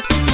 る